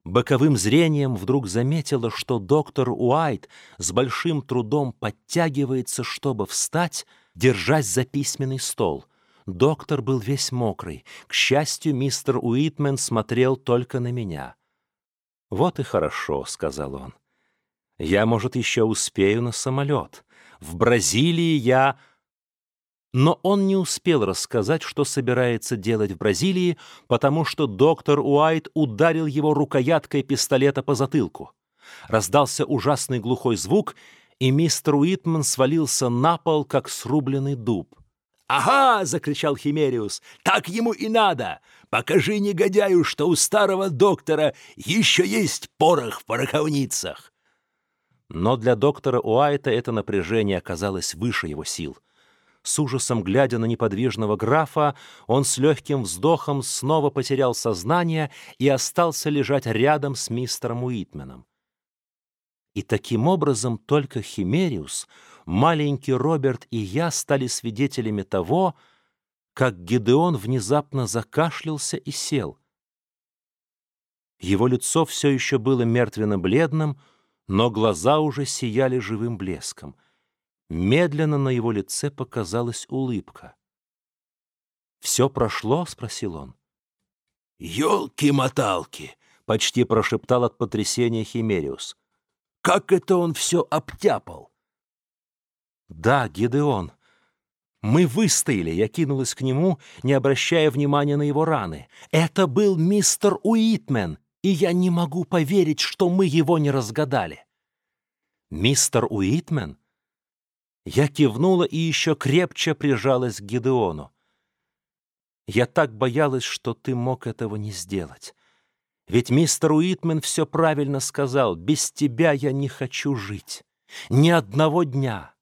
Боковым зрением вдруг заметила, что доктор Уайт с большим трудом подтягивается, чтобы встать, держась за письменный стол. Доктор был весь мокрый. К счастью, мистер Уитмен смотрел только на меня. «Вот и хорошо», — сказал он. «Я, может, еще успею на самолет. В Бразилии я...» Но он не успел рассказать, что собирается делать в Бразилии, потому что доктор Уайт ударил его рукояткой пистолета по затылку. Раздался ужасный глухой звук, и мистер Уитман свалился на пол, как срубленный дуб. «Ага!» — закричал Химериус. «Так ему и надо! Покажи негодяю, что у старого доктора еще есть порох в пороховницах!» Но для доктора Уайта это напряжение оказалось выше его сил — с ужасом глядя на неподвижного графа, он с легким вздохом снова потерял сознание и остался лежать рядом с мистером Уитменом. И таким образом только Химериус, маленький Роберт и я стали свидетелями того, как Гидеон внезапно закашлялся и сел. Его лицо все еще было мертвенно-бледным, но глаза уже сияли живым блеском — Медленно на его лице показалась улыбка. «Все прошло?» — спросил он. «Елки-моталки!» — почти прошептал от потрясения Химериус. «Как это он все обтяпал?» «Да, Гидеон. Мы выстояли!» Я кинулась к нему, не обращая внимания на его раны. «Это был мистер Уитмен, и я не могу поверить, что мы его не разгадали!» «Мистер Уитмен?» Я кивнула и еще крепче прижалась к Гидеону. Я так боялась, что ты мог этого не сделать. Ведь мистер Уитмен все правильно сказал. Без тебя я не хочу жить. Ни одного дня.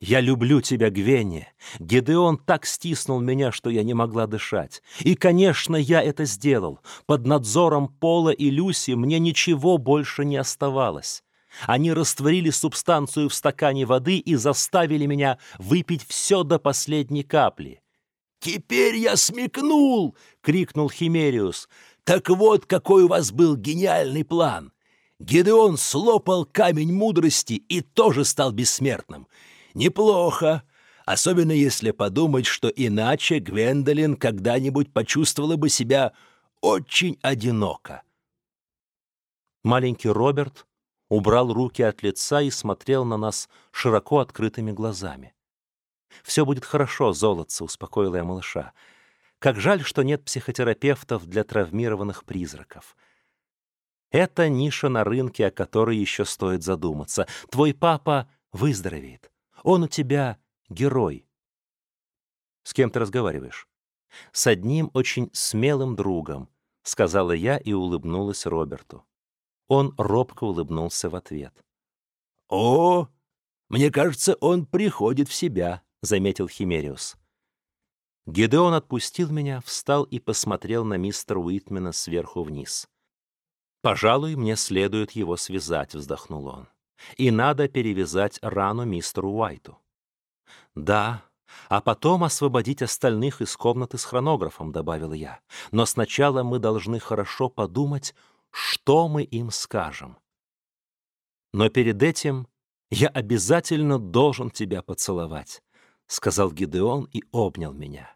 Я люблю тебя, Гвенни. Гедеон так стиснул меня, что я не могла дышать. И, конечно, я это сделал. Под надзором Пола и Люси мне ничего больше не оставалось. Они растворили субстанцию в стакане воды и заставили меня выпить все до последней капли. «Теперь я смекнул!» — крикнул Химериус. «Так вот, какой у вас был гениальный план! Гедеон слопал камень мудрости и тоже стал бессмертным. Неплохо, особенно если подумать, что иначе Гвендолин когда-нибудь почувствовала бы себя очень одиноко». Маленький Роберт убрал руки от лица и смотрел на нас широко открытыми глазами. «Все будет хорошо, золотце», — успокоила я малыша. «Как жаль, что нет психотерапевтов для травмированных призраков». Это ниша на рынке, о которой еще стоит задуматься. Твой папа выздоровеет. Он у тебя герой. С кем ты разговариваешь? С одним очень смелым другом, сказала я и улыбнулась Роберту. Он робко улыбнулся в ответ. «О, мне кажется, он приходит в себя», — заметил Химериус. Гидеон отпустил меня, встал и посмотрел на мистера Уитмена сверху вниз. «Пожалуй, мне следует его связать», — вздохнул он. «И надо перевязать рану мистеру Уайту». «Да, а потом освободить остальных из комнаты с хронографом», — добавил я. «Но сначала мы должны хорошо подумать, что мы им скажем. Но перед этим я обязательно должен тебя поцеловать, сказал Гидеон и обнял меня.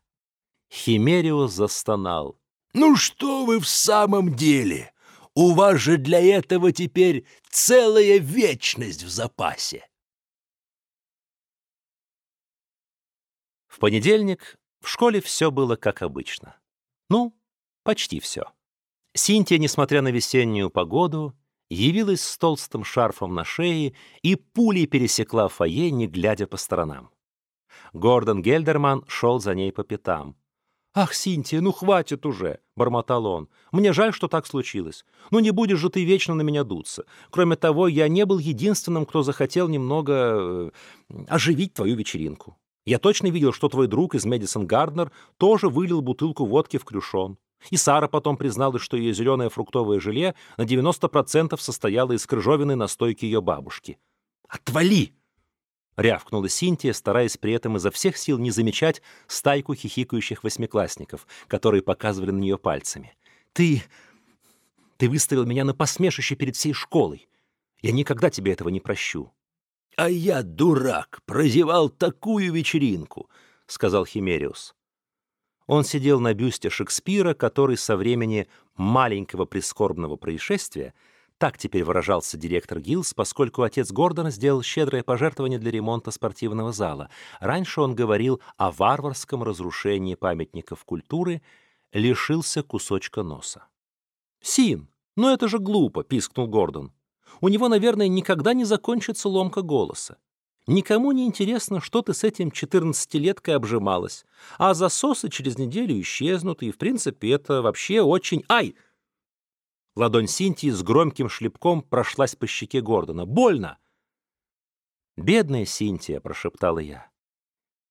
Химериус застонал. Ну что вы в самом деле? У вас же для этого теперь целая вечность в запасе. В понедельник в школе все было как обычно. Ну, почти все. Синтия, несмотря на весеннюю погоду, явилась с толстым шарфом на шее и пулей пересекла фойе, не глядя по сторонам. Гордон Гельдерман шел за ней по пятам. «Ах, Синтия, ну хватит уже!» — бормотал он. «Мне жаль, что так случилось. Ну не будешь же ты вечно на меня дуться. Кроме того, я не был единственным, кто захотел немного э, оживить твою вечеринку. Я точно видел, что твой друг из Медисон Гарднер тоже вылил бутылку водки в крюшон. И Сара потом призналась, что ее зеленое фруктовое желе на 90% состояло из крыжовины настойки ее бабушки. «Отвали!» — рявкнула Синтия, стараясь при этом изо всех сил не замечать стайку хихикающих восьмиклассников, которые показывали на нее пальцами. «Ты... ты выставил меня на посмешище перед всей школой. Я никогда тебе этого не прощу». «А я, дурак, прозевал такую вечеринку», — сказал Химериус. Он сидел на бюсте Шекспира, который со времени маленького прискорбного происшествия — так теперь выражался директор Гиллс, поскольку отец Гордона сделал щедрое пожертвование для ремонта спортивного зала. Раньше он говорил о варварском разрушении памятников культуры, лишился кусочка носа. «Син, ну это же глупо!» — пискнул Гордон. «У него, наверное, никогда не закончится ломка голоса. Никому не интересно, что ты с этим четырнадцатилеткой обжималась, а засосы через неделю исчезнут, и, в принципе, это вообще очень... Ай!» Ладонь Синтии с громким шлепком прошлась по щеке Гордона. «Больно!» «Бедная Синтия», — прошептала я.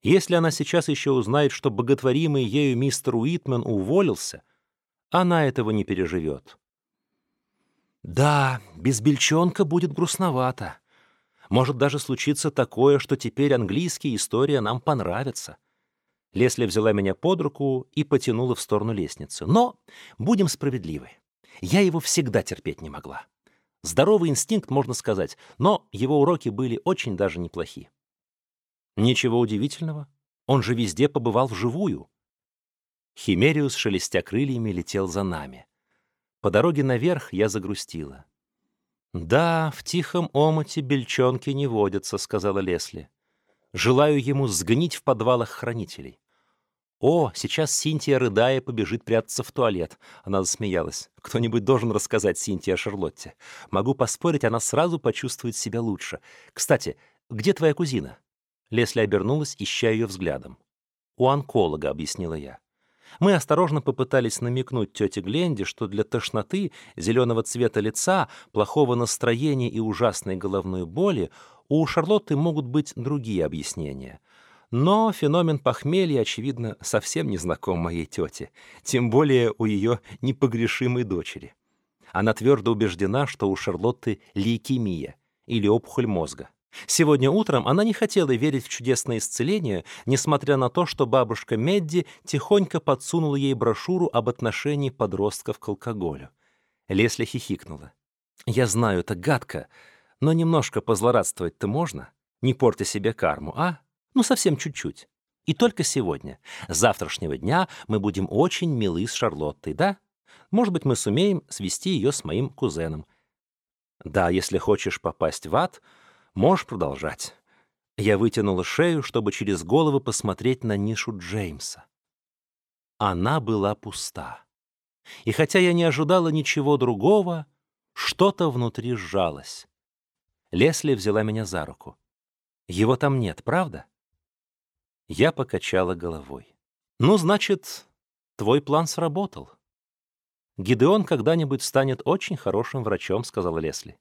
«Если она сейчас еще узнает, что боготворимый ею мистер Уитмен уволился, она этого не переживет». «Да, без бельчонка будет грустновато. Может даже случиться такое, что теперь английские история нам понравится». Лесли взяла меня под руку и потянула в сторону лестницы. «Но будем справедливы. Я его всегда терпеть не могла. Здоровый инстинкт, можно сказать, но его уроки были очень даже неплохи. Ничего удивительного, он же везде побывал вживую. Химериус, шелестя крыльями, летел за нами. По дороге наверх я загрустила. «Да, в тихом омуте бельчонки не водятся», — сказала Лесли. «Желаю ему сгнить в подвалах хранителей. «О, сейчас Синтия, рыдая, побежит прятаться в туалет». Она засмеялась. «Кто-нибудь должен рассказать Синтии о Шарлотте. Могу поспорить, она сразу почувствует себя лучше. Кстати, где твоя кузина?» Лесли обернулась, ища ее взглядом. «У онколога», — объяснила я. Мы осторожно попытались намекнуть тете Гленде, что для тошноты, зеленого цвета лица, плохого настроения и ужасной головной боли у Шарлотты могут быть другие объяснения — но феномен похмелья, очевидно, совсем не знаком моей тете, тем более у ее непогрешимой дочери. Она твердо убеждена, что у Шарлотты лейкемия или опухоль мозга. Сегодня утром она не хотела верить в чудесное исцеление, несмотря на то, что бабушка Медди тихонько подсунула ей брошюру об отношении подростков к алкоголю. Лесли хихикнула. «Я знаю, это гадко, но немножко позлорадствовать-то можно? Не порти себе карму, а?» Ну, совсем чуть-чуть. И только сегодня. С завтрашнего дня мы будем очень милы с Шарлоттой, да? Может быть, мы сумеем свести ее с моим кузеном. Да, если хочешь попасть в ад, можешь продолжать. Я вытянула шею, чтобы через голову посмотреть на нишу Джеймса. Она была пуста. И хотя я не ожидала ничего другого, что-то внутри сжалось. Лесли взяла меня за руку. Его там нет, правда? Я покачала головой. «Ну, значит, твой план сработал. Гидеон когда-нибудь станет очень хорошим врачом», — сказала Лесли.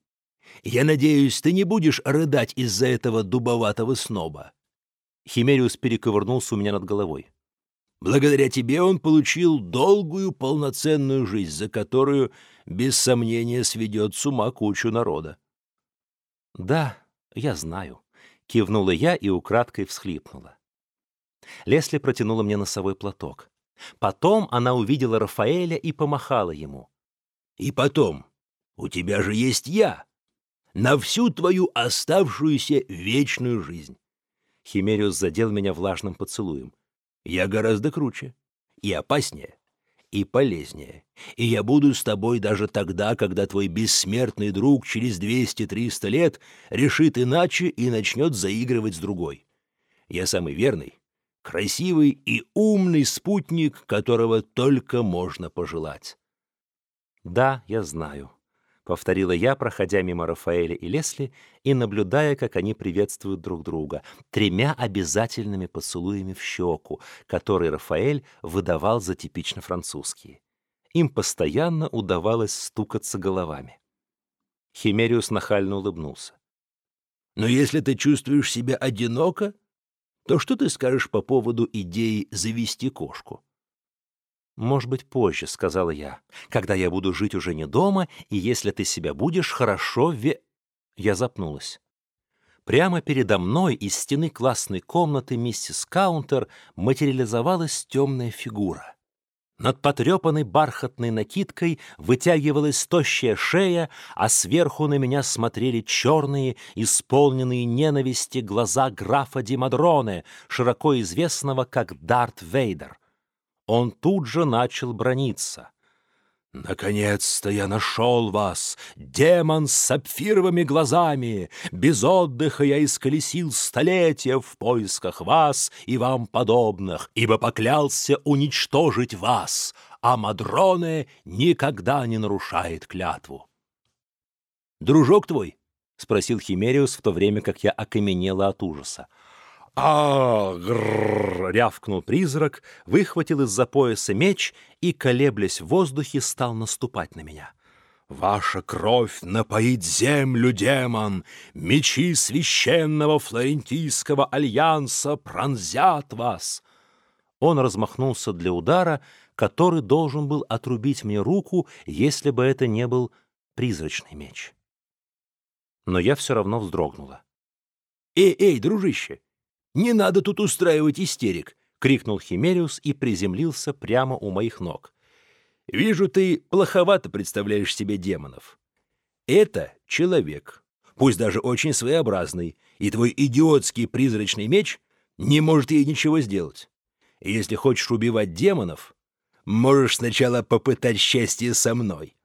«Я надеюсь, ты не будешь рыдать из-за этого дубоватого сноба». Химериус перековырнулся у меня над головой. «Благодаря тебе он получил долгую полноценную жизнь, за которую, без сомнения, сведет с ума кучу народа». «Да, я знаю», — кивнула я и украдкой всхлипнула. Лесли протянула мне носовой платок. Потом она увидела Рафаэля и помахала ему. «И потом, у тебя же есть я. На всю твою оставшуюся вечную жизнь». Химериус задел меня влажным поцелуем. «Я гораздо круче и опаснее, и полезнее. И я буду с тобой даже тогда, когда твой бессмертный друг через 200-300 лет решит иначе и начнет заигрывать с другой. Я самый верный, красивый и умный спутник, которого только можно пожелать. Да, я знаю, повторила я, проходя мимо Рафаэля и Лесли и наблюдая, как они приветствуют друг друга, тремя обязательными поцелуями в щеку, которые Рафаэль выдавал за типично французские. Им постоянно удавалось стукаться головами. Химериус нахально улыбнулся. «Но если ты чувствуешь себя одиноко, то что ты скажешь по поводу идеи завести кошку?» «Может быть, позже», — сказала я, — «когда я буду жить уже не дома, и если ты себя будешь хорошо ве...» Я запнулась. Прямо передо мной из стены классной комнаты миссис Каунтер материализовалась темная фигура. Над потрепанной бархатной накидкой вытягивалась тощая шея, а сверху на меня смотрели черные, исполненные ненависти глаза графа Димадроне, широко известного как Дарт Вейдер. Он тут же начал брониться. «Наконец-то я нашел вас, демон с сапфировыми глазами! Без отдыха я исколесил столетия в поисках вас и вам подобных, ибо поклялся уничтожить вас, а Мадроне никогда не нарушает клятву». «Дружок твой?» — спросил Химериус в то время, как я окаменела от ужаса а рявкнул призрак, выхватил из-за пояса меч и, колеблясь в воздухе, стал наступать на меня. «Ваша кровь напоит землю, демон! Мечи священного флорентийского альянса пронзят вас!» Он размахнулся для удара, который должен был отрубить мне руку, если бы это не был призрачный меч. Но я все равно вздрогнула. «Эй, эй, дружище, «Не надо тут устраивать истерик!» — крикнул Химериус и приземлился прямо у моих ног. «Вижу, ты плоховато представляешь себе демонов. Это человек, пусть даже очень своеобразный, и твой идиотский призрачный меч не может ей ничего сделать. Если хочешь убивать демонов, можешь сначала попытать счастье со мной».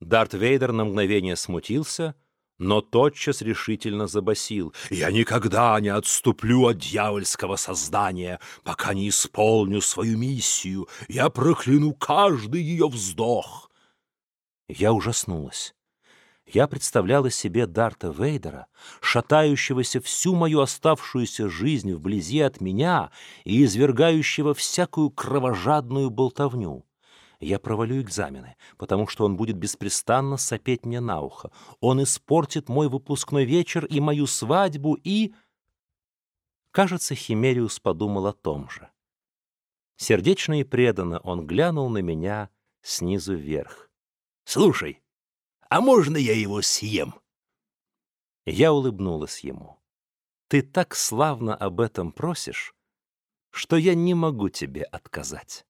Дарт Вейдер на мгновение смутился — но тотчас решительно забасил. «Я никогда не отступлю от дьявольского создания, пока не исполню свою миссию. Я прокляну каждый ее вздох». Я ужаснулась. Я представляла себе Дарта Вейдера, шатающегося всю мою оставшуюся жизнь вблизи от меня и извергающего всякую кровожадную болтовню я провалю экзамены, потому что он будет беспрестанно сопеть мне на ухо. Он испортит мой выпускной вечер и мою свадьбу, и... Кажется, Химериус подумал о том же. Сердечно и преданно он глянул на меня снизу вверх. «Слушай, а можно я его съем?» Я улыбнулась ему. «Ты так славно об этом просишь, что я не могу тебе отказать».